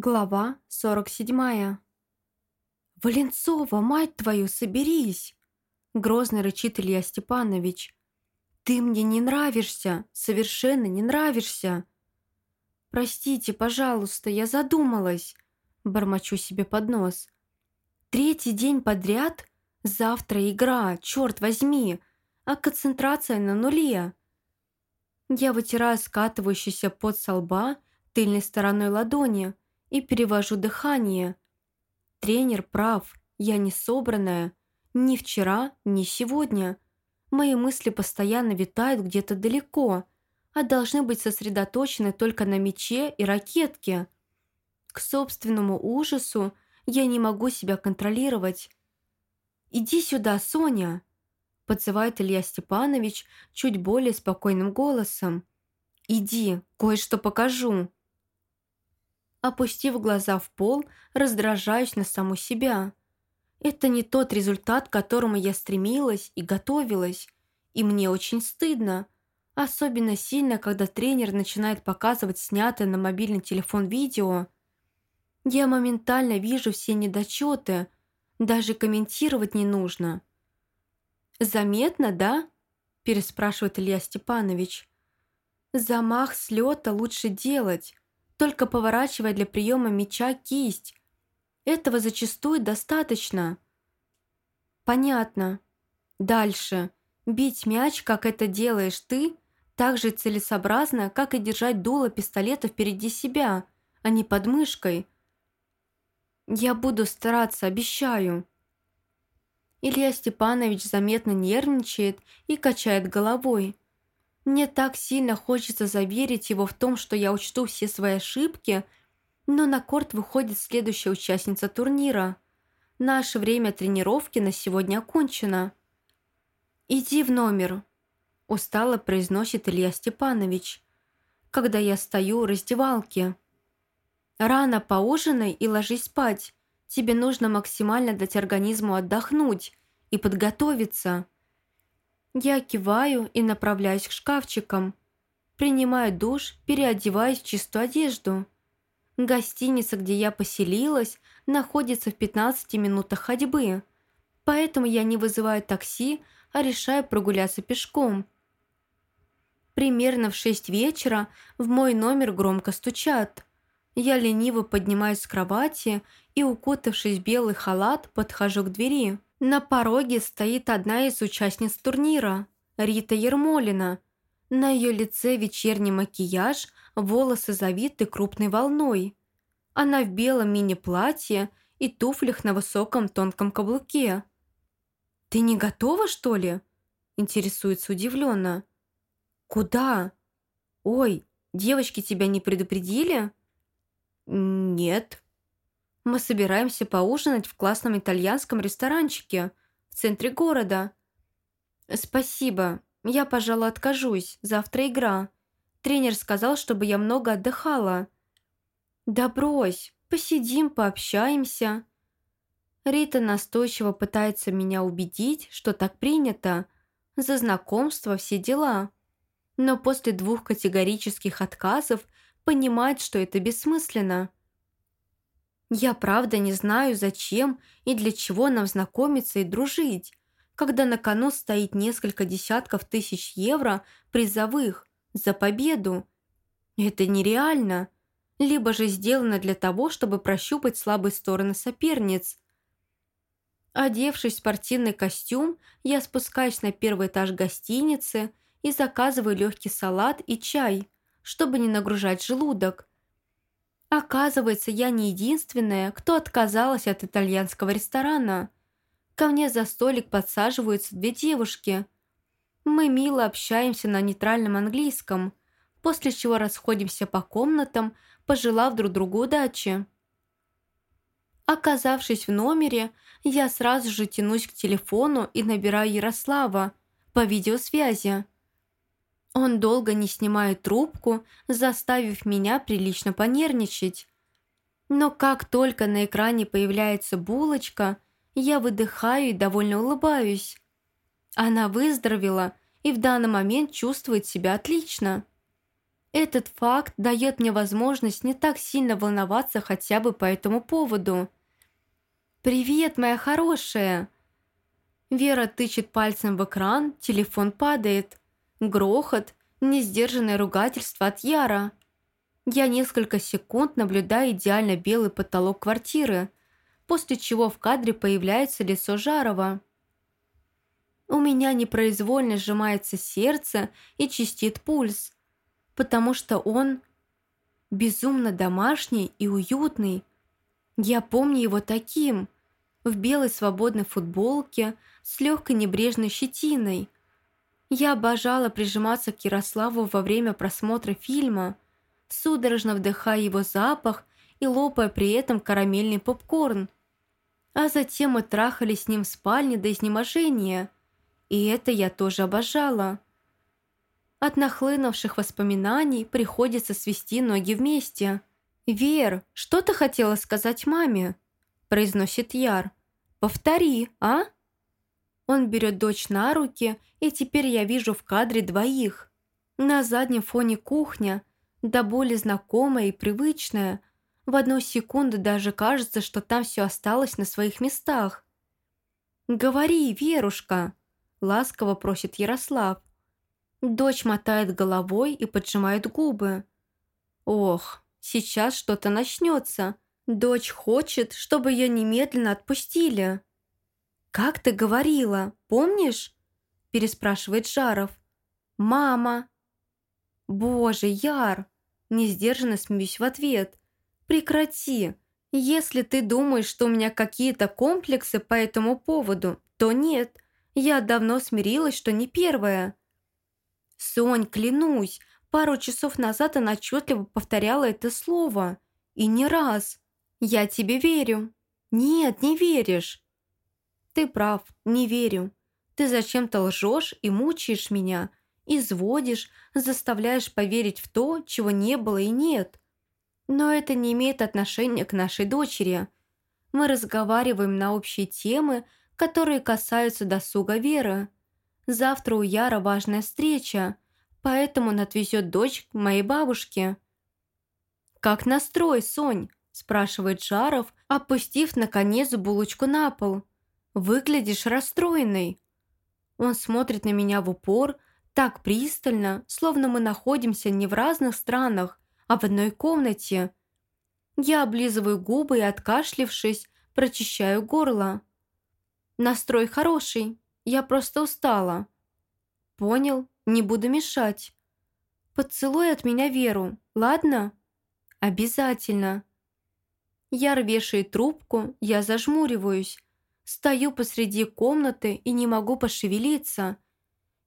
Глава 47. «Валенцова, мать твою, соберись!» Грозно рычит Илья Степанович. «Ты мне не нравишься, совершенно не нравишься!» «Простите, пожалуйста, я задумалась!» Бормочу себе под нос. «Третий день подряд? Завтра игра, черт возьми! А концентрация на нуле!» Я вытираю скатывающийся пот со лба тыльной стороной ладони – и перевожу дыхание. Тренер прав, я не собранная. Ни вчера, ни сегодня. Мои мысли постоянно витают где-то далеко, а должны быть сосредоточены только на мече и ракетке. К собственному ужасу я не могу себя контролировать. «Иди сюда, Соня!» подзывает Илья Степанович чуть более спокойным голосом. «Иди, кое-что покажу». Опустив глаза в пол, раздражаюсь на саму себя. Это не тот результат, к которому я стремилась и готовилась. И мне очень стыдно. Особенно сильно, когда тренер начинает показывать снятое на мобильный телефон видео. Я моментально вижу все недочеты. Даже комментировать не нужно. «Заметно, да?» – переспрашивает Илья Степанович. «Замах слета лучше делать только поворачивая для приема мяча кисть. Этого зачастую достаточно. Понятно. Дальше. Бить мяч, как это делаешь ты, так же целесообразно, как и держать дуло пистолета впереди себя, а не под мышкой. Я буду стараться, обещаю. Илья Степанович заметно нервничает и качает головой. Мне так сильно хочется заверить его в том, что я учту все свои ошибки, но на корт выходит следующая участница турнира. Наше время тренировки на сегодня окончено. «Иди в номер», – устало произносит Илья Степанович, когда я стою у раздевалки. «Рано поужинай и ложись спать. Тебе нужно максимально дать организму отдохнуть и подготовиться». Я киваю и направляюсь к шкафчикам. Принимаю душ, переодеваюсь в чистую одежду. Гостиница, где я поселилась, находится в 15 минутах ходьбы. Поэтому я не вызываю такси, а решаю прогуляться пешком. Примерно в 6 вечера в мой номер громко стучат. Я лениво поднимаюсь с кровати и, укутавшись в белый халат, подхожу к двери. На пороге стоит одна из участниц турнира, Рита Ермолина. На ее лице вечерний макияж, волосы завиты крупной волной. Она в белом мини-платье и туфлях на высоком тонком каблуке. «Ты не готова, что ли?» – интересуется удивленно. «Куда? Ой, девочки тебя не предупредили?» «Нет», мы собираемся поужинать в классном итальянском ресторанчике в центре города. Спасибо, я, пожалуй, откажусь. Завтра игра. Тренер сказал, чтобы я много отдыхала. Да брось, посидим, пообщаемся. Рита настойчиво пытается меня убедить, что так принято. За знакомство все дела. Но после двух категорических отказов понимает, что это бессмысленно. Я правда не знаю, зачем и для чего нам знакомиться и дружить, когда на кону стоит несколько десятков тысяч евро призовых за победу. Это нереально. Либо же сделано для того, чтобы прощупать слабые стороны соперниц. Одевшись в спортивный костюм, я спускаюсь на первый этаж гостиницы и заказываю легкий салат и чай, чтобы не нагружать желудок. Оказывается, я не единственная, кто отказалась от итальянского ресторана. Ко мне за столик подсаживаются две девушки. Мы мило общаемся на нейтральном английском, после чего расходимся по комнатам, пожелав друг другу удачи. Оказавшись в номере, я сразу же тянусь к телефону и набираю Ярослава по видеосвязи. Он долго не снимает трубку, заставив меня прилично понервничать. Но как только на экране появляется булочка, я выдыхаю и довольно улыбаюсь. Она выздоровела и в данный момент чувствует себя отлично. Этот факт дает мне возможность не так сильно волноваться хотя бы по этому поводу. «Привет, моя хорошая!» Вера тычет пальцем в экран, телефон падает. Грохот, несдержанное ругательство от Яра. Я несколько секунд наблюдаю идеально белый потолок квартиры, после чего в кадре появляется лицо Жарова. У меня непроизвольно сжимается сердце и чистит пульс, потому что он безумно домашний и уютный. Я помню его таким, в белой свободной футболке с легкой небрежной щетиной. Я обожала прижиматься к Ярославу во время просмотра фильма, судорожно вдыхая его запах и лопая при этом карамельный попкорн. А затем мы трахались с ним в спальне до изнеможения – и это я тоже обожала. От нахлынувших воспоминаний приходится свести ноги вместе. «Вер, что ты хотела сказать маме?» произносит Яр. «Повтори, а?» Он берет дочь на руки, и теперь я вижу в кадре двоих. На заднем фоне кухня, до боли знакомая и привычная. В одну секунду даже кажется, что там все осталось на своих местах. «Говори, Верушка!» ласково просит Ярослав. Дочь мотает головой и поджимает губы. Ох, сейчас что-то начнется. Дочь хочет, чтобы ее немедленно отпустили. «Как ты говорила, помнишь?» переспрашивает Жаров. «Мама!» «Боже, Яр!» Несдержанно смеюсь в ответ. «Прекрати! Если ты думаешь, что у меня какие-то комплексы по этому поводу, то нет. Я давно смирилась, что не первая. Сонь, клянусь, пару часов назад она отчетливо повторяла это слово. И не раз. Я тебе верю. Нет, не веришь. Ты прав, не верю. Ты зачем-то лжешь и мучаешь меня, изводишь, заставляешь поверить в то, чего не было и нет. Но это не имеет отношения к нашей дочери. Мы разговариваем на общие темы, которые касаются досуга Веры. Завтра у Яра важная встреча, поэтому он отвезет дочь к моей бабушке. «Как настрой, Сонь?» – спрашивает Жаров, опустив, наконец, булочку на пол. «Выглядишь расстроенной». Он смотрит на меня в упор, так пристально, словно мы находимся не в разных странах, а в одной комнате. Я облизываю губы и, откашлившись, прочищаю горло. Настрой хороший, я просто устала. Понял, не буду мешать. Поцелуй от меня Веру, ладно? Обязательно. Яр вешает трубку, я зажмуриваюсь. Стою посреди комнаты и не могу пошевелиться.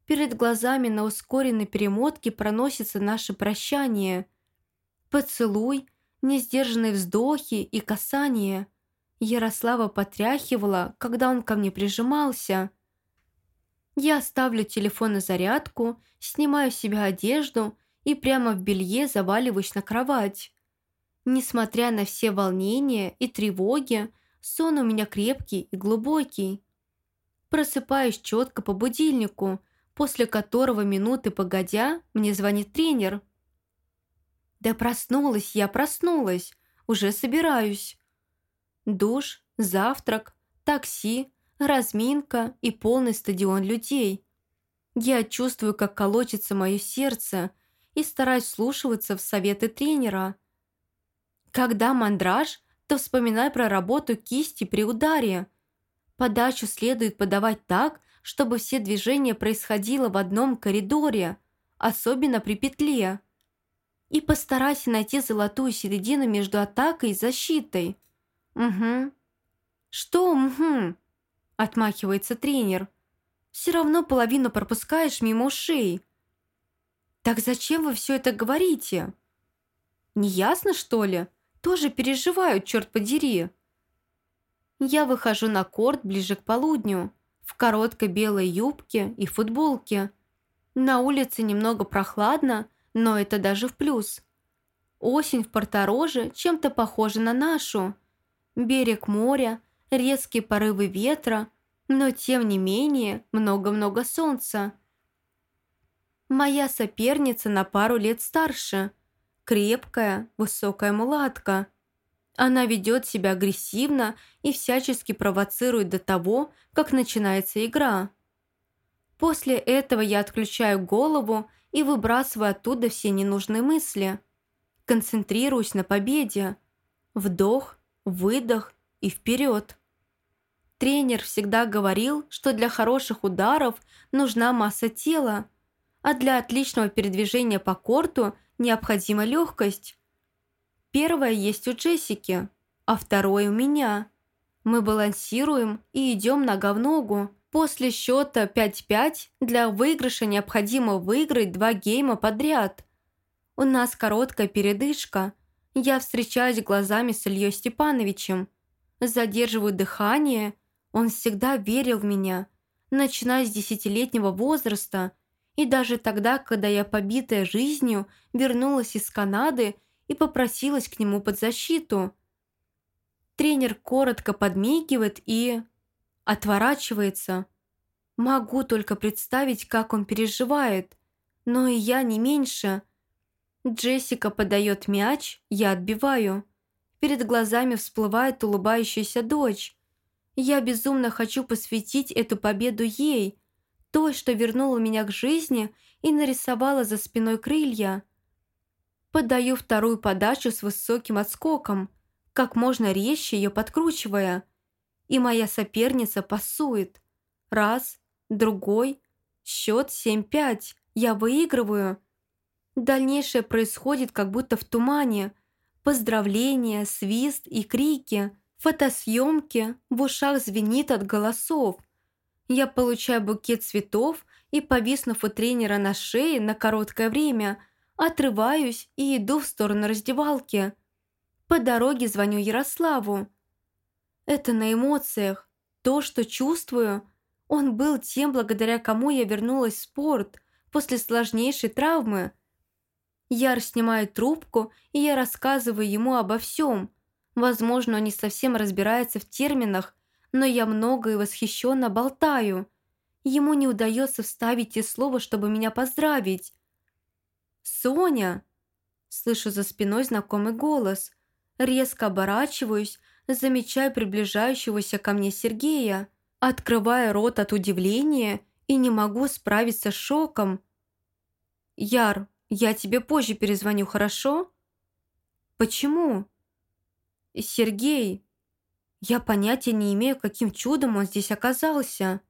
Перед глазами на ускоренной перемотке проносится наше прощание. Поцелуй, несдержанные вздохи и касания – Ярослава потряхивала, когда он ко мне прижимался. Я ставлю телефон на зарядку, снимаю с себя одежду и прямо в белье заваливаюсь на кровать. Несмотря на все волнения и тревоги, сон у меня крепкий и глубокий. Просыпаюсь четко по будильнику, после которого минуты погодя мне звонит тренер. «Да проснулась я, проснулась, уже собираюсь». Душ, завтрак, такси, разминка и полный стадион людей. Я чувствую, как колотится мое сердце и стараюсь слушаться в советы тренера. Когда мандраж, то вспоминай про работу кисти при ударе. Подачу следует подавать так, чтобы все движения происходило в одном коридоре, особенно при петле. И постарайся найти золотую середину между атакой и защитой – «Угу». «Что «угу»?» – отмахивается тренер. «Все равно половину пропускаешь мимо ушей». «Так зачем вы все это говорите?» «Не ясно, что ли? Тоже переживаю, черт подери». Я выхожу на корт ближе к полудню, в короткой белой юбке и футболке. На улице немного прохладно, но это даже в плюс. Осень в Портороже чем-то похожа на нашу – берег моря, резкие порывы ветра, но тем не менее много-много солнца. Моя соперница на пару лет старше. Крепкая, высокая мулатка. Она ведет себя агрессивно и всячески провоцирует до того, как начинается игра. После этого я отключаю голову и выбрасываю оттуда все ненужные мысли. Концентрируюсь на победе. Вдох, выдох и вперед. Тренер всегда говорил, что для хороших ударов нужна масса тела, а для отличного передвижения по корту необходима легкость. Первое есть у Джессики, а второе у меня. Мы балансируем и идем нога в ногу. После счета 5-5 для выигрыша необходимо выиграть два гейма подряд. У нас короткая передышка. Я встречаюсь глазами с Ильей Степановичем. Задерживаю дыхание. Он всегда верил в меня, начиная с десятилетнего возраста – и даже тогда, когда я, побитая жизнью, вернулась из Канады и попросилась к нему под защиту. Тренер коротко подмигивает и... отворачивается. Могу только представить, как он переживает. Но и я не меньше. Джессика подает мяч, я отбиваю. Перед глазами всплывает улыбающаяся дочь. Я безумно хочу посвятить эту победу ей – той, что вернула меня к жизни и нарисовала за спиной крылья. Подаю вторую подачу с высоким отскоком, как можно резче ее подкручивая. И моя соперница пасует. Раз, другой, счет 7-5, я выигрываю. Дальнейшее происходит как будто в тумане. Поздравления, свист и крики, фотосъемки, в ушах звенит от голосов – я получаю букет цветов и, повиснув у тренера на шее на короткое время, отрываюсь и иду в сторону раздевалки. По дороге звоню Ярославу. Это на эмоциях. То, что чувствую, он был тем, благодаря кому я вернулась в спорт после сложнейшей травмы. Яр снимает трубку, и я рассказываю ему обо всем. Возможно, он не совсем разбирается в терминах, но я много и восхищенно болтаю. Ему не удается вставить и слово, чтобы меня поздравить. «Соня!» Слышу за спиной знакомый голос. Резко оборачиваюсь, замечаю приближающегося ко мне Сергея, открывая рот от удивления и не могу справиться с шоком. «Яр, я тебе позже перезвоню, хорошо?» «Почему?» «Сергей, я понятия не имею, каким чудом он здесь оказался.